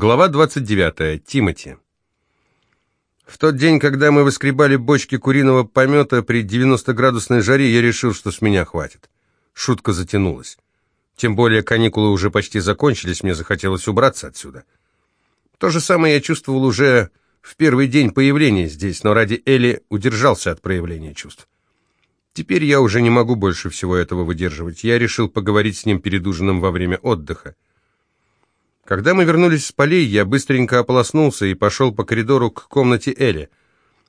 Глава 29. Тимати. В тот день, когда мы выскребали бочки куриного помета при 90-градусной жаре, я решил, что с меня хватит. Шутка затянулась. Тем более каникулы уже почти закончились, мне захотелось убраться отсюда. То же самое я чувствовал уже в первый день появления здесь, но ради Эли удержался от проявления чувств. Теперь я уже не могу больше всего этого выдерживать. Я решил поговорить с ним перед ужином во время отдыха. Когда мы вернулись с полей, я быстренько ополоснулся и пошел по коридору к комнате Эли.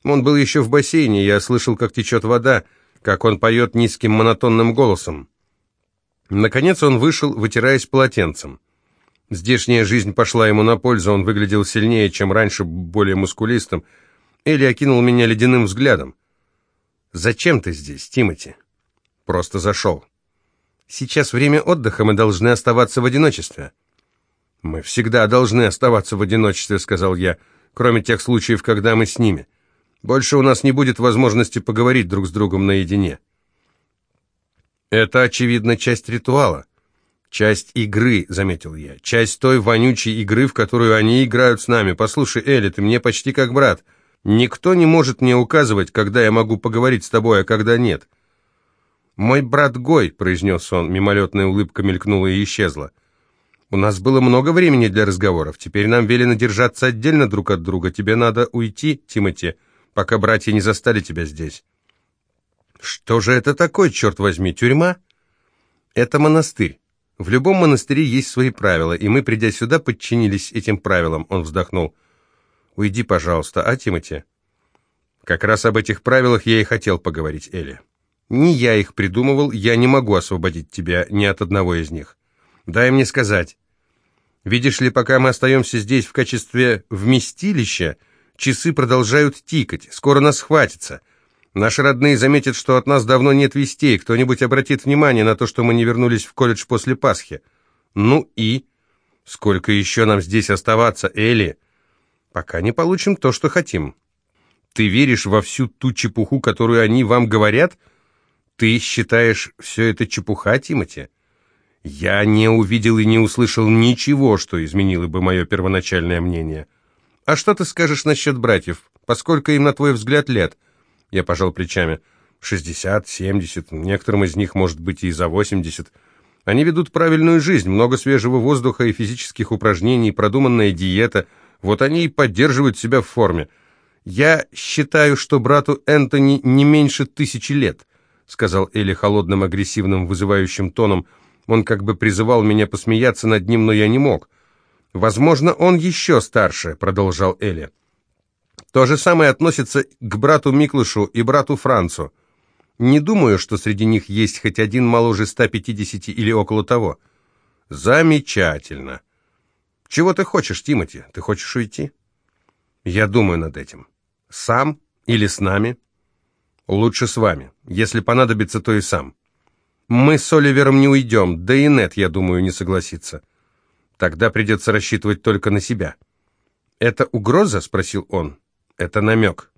Он был еще в бассейне, я слышал, как течет вода, как он поет низким монотонным голосом. Наконец он вышел, вытираясь полотенцем. Здешняя жизнь пошла ему на пользу, он выглядел сильнее, чем раньше, более мускулистым. Элли окинул меня ледяным взглядом. «Зачем ты здесь, Тимати?» «Просто зашел». «Сейчас время отдыха, мы должны оставаться в одиночестве». «Мы всегда должны оставаться в одиночестве», — сказал я, «кроме тех случаев, когда мы с ними. Больше у нас не будет возможности поговорить друг с другом наедине». «Это, очевидно, часть ритуала. Часть игры», — заметил я. «Часть той вонючей игры, в которую они играют с нами. Послушай, Элли, ты мне почти как брат. Никто не может мне указывать, когда я могу поговорить с тобой, а когда нет». «Мой брат Гой», — произнес он, мимолетная улыбка мелькнула и исчезла. У нас было много времени для разговоров. Теперь нам велено держаться отдельно друг от друга. Тебе надо уйти, Тимати, пока братья не застали тебя здесь. Что же это такое, черт возьми, тюрьма? Это монастырь. В любом монастыре есть свои правила, и мы, придя сюда, подчинились этим правилам. Он вздохнул. Уйди, пожалуйста, а, Тимати? Как раз об этих правилах я и хотел поговорить, Элли. Не я их придумывал, я не могу освободить тебя ни от одного из них. Дай мне сказать. Видишь ли, пока мы остаемся здесь в качестве вместилища, часы продолжают тикать, скоро нас хватится. Наши родные заметят, что от нас давно нет вестей, кто-нибудь обратит внимание на то, что мы не вернулись в колледж после Пасхи. Ну и? Сколько еще нам здесь оставаться, Элли? Пока не получим то, что хотим. Ты веришь во всю ту чепуху, которую они вам говорят? Ты считаешь все это чепуха, Тимати? Я не увидел и не услышал ничего, что изменило бы мое первоначальное мнение. А что ты скажешь насчет братьев? Поскольку им, на твой взгляд, лет? Я пожал плечами. Шестьдесят, семьдесят, некоторым из них, может быть, и за восемьдесят. Они ведут правильную жизнь, много свежего воздуха и физических упражнений, продуманная диета. Вот они и поддерживают себя в форме. Я считаю, что брату Энтони не меньше тысячи лет, сказал Элли холодным, агрессивным, вызывающим тоном, — он как бы призывал меня посмеяться над ним, но я не мог. «Возможно, он еще старше», — продолжал Эли. «То же самое относится к брату Миклышу и брату Францу. Не думаю, что среди них есть хоть один моложе 150 или около того». «Замечательно. Чего ты хочешь, Тимати? Ты хочешь уйти?» «Я думаю над этим. Сам или с нами?» «Лучше с вами. Если понадобится, то и сам». Мы с Оливером не уйдем, да и Нет, я думаю, не согласится. Тогда придется рассчитывать только на себя. «Это угроза?» — спросил он. «Это намек».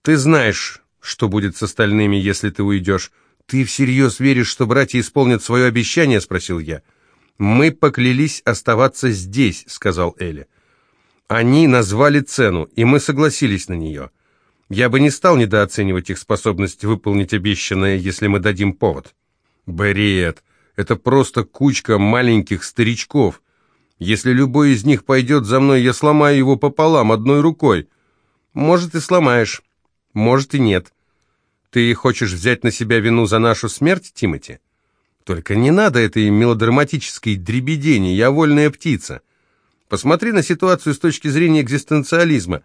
«Ты знаешь, что будет с остальными, если ты уйдешь. Ты всерьез веришь, что братья исполнят свое обещание?» — спросил я. «Мы поклялись оставаться здесь», — сказал Элли. «Они назвали цену, и мы согласились на нее. Я бы не стал недооценивать их способность выполнить обещанное, если мы дадим повод». Бред. Это просто кучка маленьких старичков. Если любой из них пойдет за мной, я сломаю его пополам одной рукой. Может, и сломаешь. Может, и нет. Ты хочешь взять на себя вину за нашу смерть, Тимати? Только не надо этой мелодраматической дребедени, я вольная птица. Посмотри на ситуацию с точки зрения экзистенциализма.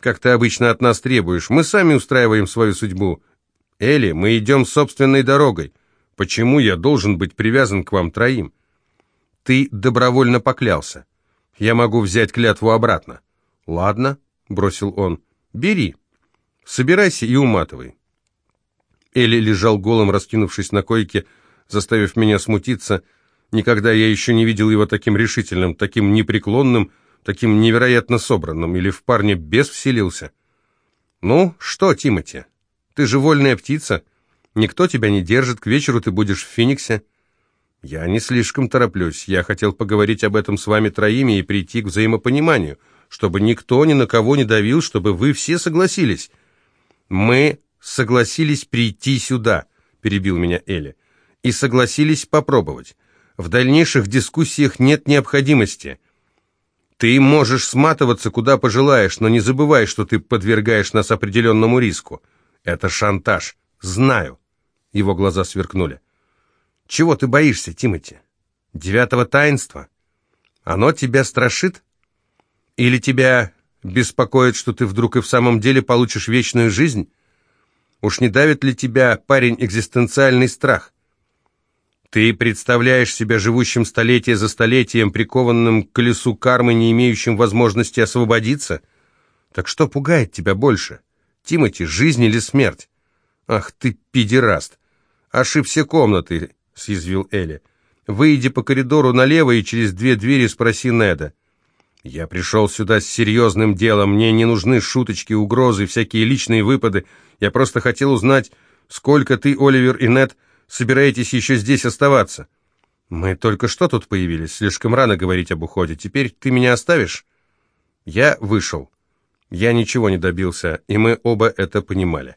Как ты обычно от нас требуешь, мы сами устраиваем свою судьбу. Элли, мы идем собственной дорогой. Почему я должен быть привязан к вам троим? Ты добровольно поклялся. Я могу взять клятву обратно. Ладно, бросил он. Бери. Собирайся и уматывай. Элли лежал голым, раскинувшись на койке, заставив меня смутиться. Никогда я еще не видел его таким решительным, таким непреклонным, таким невероятно собранным, или в парне бес вселился. «Ну, что, Тимати, ты же вольная птица. Никто тебя не держит, к вечеру ты будешь в Фениксе. Я не слишком тороплюсь. Я хотел поговорить об этом с вами троими и прийти к взаимопониманию, чтобы никто ни на кого не давил, чтобы вы все согласились. Мы согласились прийти сюда, перебил меня Эли, и согласились попробовать. В дальнейших дискуссиях нет необходимости. Ты можешь сматываться куда пожелаешь, но не забывай, что ты подвергаешь нас определенному риску. Это шантаж. Знаю. Его глаза сверкнули. Чего ты боишься, Тимати? Девятого таинства? Оно тебя страшит? Или тебя беспокоит, что ты вдруг и в самом деле получишь вечную жизнь? Уж не давит ли тебя, парень, экзистенциальный страх? Ты представляешь себя живущим столетие за столетием, прикованным к колесу кармы, не имеющим возможности освободиться? Так что пугает тебя больше? Тимати, жизнь или смерть? Ах ты, педераст! Ошибся комнаты, съязвил Элли. «Выйди по коридору налево и через две двери спроси Неда». «Я пришел сюда с серьезным делом. Мне не нужны шуточки, угрозы, всякие личные выпады. Я просто хотел узнать, сколько ты, Оливер и Нед, собираетесь еще здесь оставаться?» «Мы только что тут появились. Слишком рано говорить об уходе. Теперь ты меня оставишь?» Я вышел. Я ничего не добился, и мы оба это понимали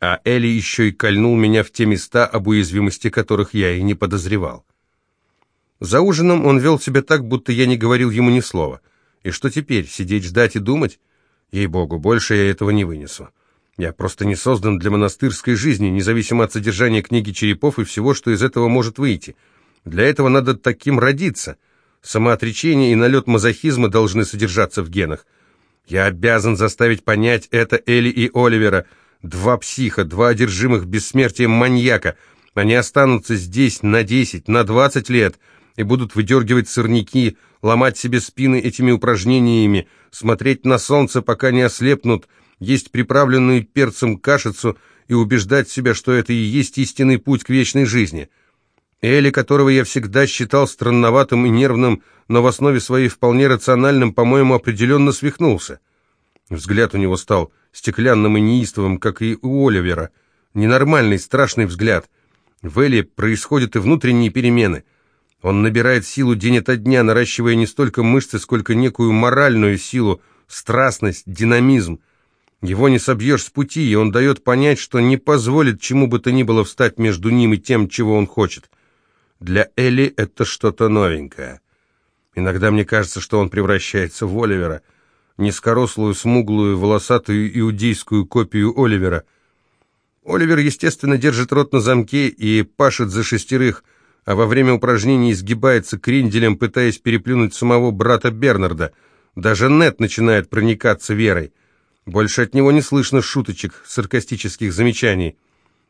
а Элли еще и кольнул меня в те места, об уязвимости которых я и не подозревал. За ужином он вел себя так, будто я не говорил ему ни слова. И что теперь, сидеть ждать и думать? Ей-богу, больше я этого не вынесу. Я просто не создан для монастырской жизни, независимо от содержания книги черепов и всего, что из этого может выйти. Для этого надо таким родиться. Самоотречение и налет мазохизма должны содержаться в генах. Я обязан заставить понять это Элли и Оливера – Два психа, два одержимых бессмертием маньяка. Они останутся здесь на 10, на 20 лет и будут выдергивать сорняки, ломать себе спины этими упражнениями, смотреть на солнце, пока не ослепнут, есть приправленную перцем кашицу и убеждать себя, что это и есть истинный путь к вечной жизни. Эли, которого я всегда считал странноватым и нервным, но в основе своей вполне рациональным, по-моему, определенно свихнулся. Взгляд у него стал стеклянным и неистовым, как и у Оливера. Ненормальный, страшный взгляд. В Элли происходят и внутренние перемены. Он набирает силу день ото дня, наращивая не столько мышцы, сколько некую моральную силу, страстность, динамизм. Его не собьешь с пути, и он дает понять, что не позволит чему бы то ни было встать между ним и тем, чего он хочет. Для Элли это что-то новенькое. Иногда мне кажется, что он превращается в Оливера — низкорослую, смуглую, волосатую иудейскую копию Оливера. Оливер, естественно, держит рот на замке и пашет за шестерых, а во время упражнений сгибается кренделем, пытаясь переплюнуть самого брата Бернарда. Даже Нет начинает проникаться верой. Больше от него не слышно шуточек, саркастических замечаний.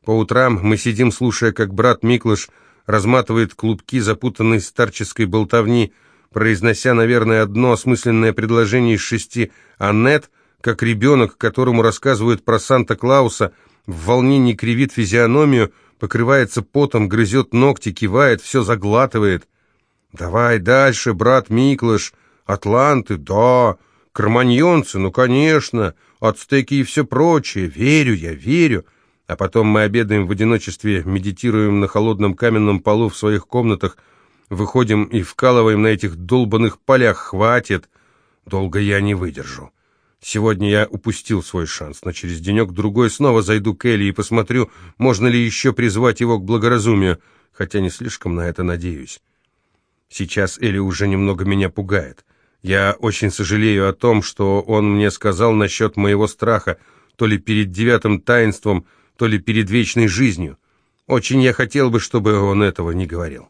По утрам мы сидим, слушая, как брат Миклыш разматывает клубки запутанной старческой болтовни, произнося, наверное, одно осмысленное предложение из шести, а Нет, как ребенок, которому рассказывают про Санта-Клауса, в волнении кривит физиономию, покрывается потом, грызет ногти, кивает, все заглатывает. «Давай дальше, брат Миклыш, атланты, да, кроманьонцы, ну, конечно, ацтеки и все прочее, верю я, верю». А потом мы обедаем в одиночестве, медитируем на холодном каменном полу в своих комнатах, Выходим и вкалываем на этих долбанных полях. Хватит. Долго я не выдержу. Сегодня я упустил свой шанс, но через денек-другой снова зайду к Элли и посмотрю, можно ли еще призвать его к благоразумию, хотя не слишком на это надеюсь. Сейчас Элли уже немного меня пугает. Я очень сожалею о том, что он мне сказал насчет моего страха, то ли перед девятым таинством, то ли перед вечной жизнью. Очень я хотел бы, чтобы он этого не говорил.